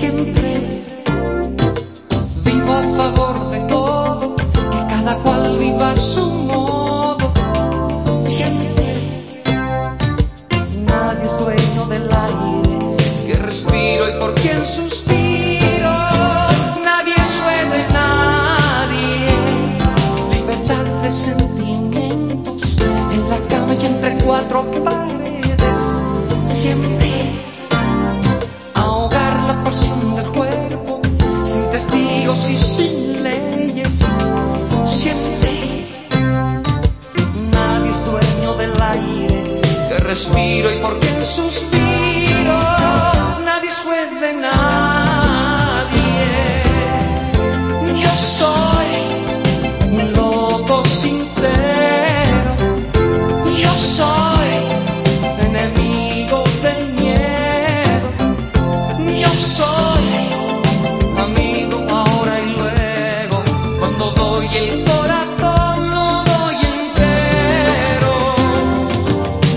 Siempre vivo a favor de todo, que cada cual viva a su modo. Siempre nadie es dueño del aire que respiro y por quien suspiro. Nadie suele nadie. Libertad de sentimientos en la cama y entre cuatro paredes. Siempre y sin leyes. Siempre nadie es dueño del aire que respiro y por quien suspiro. Cuando doy el corazón lo doy entero.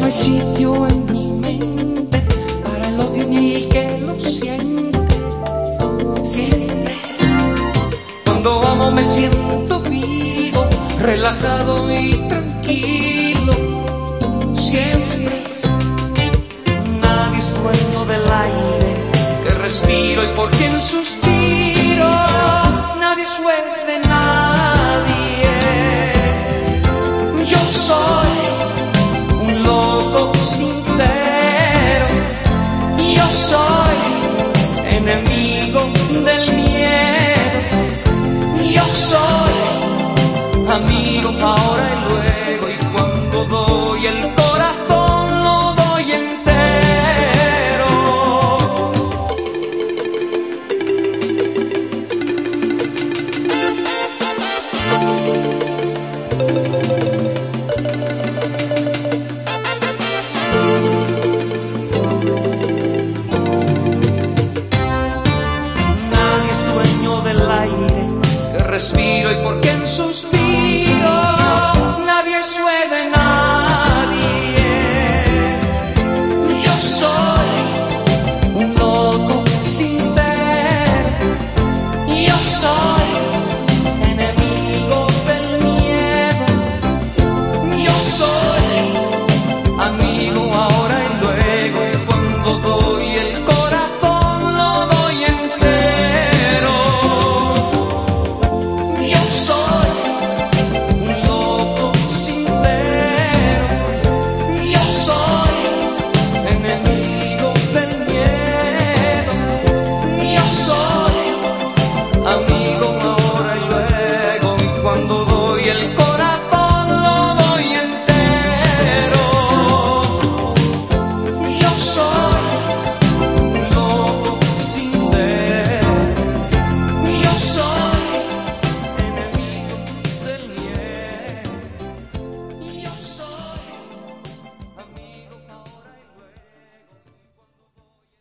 No hay sitio en mi mente para el odio ni que lo siente. Siempre cuando amo me siento vivo, relajado y tranquilo. Siempre nadie es del aire que respiro y por quien suspiro. Nadie es amigos ahora y luego y cuando doy el corazón lo doy entero. nadie es dueño del aire, respiro y porque en sus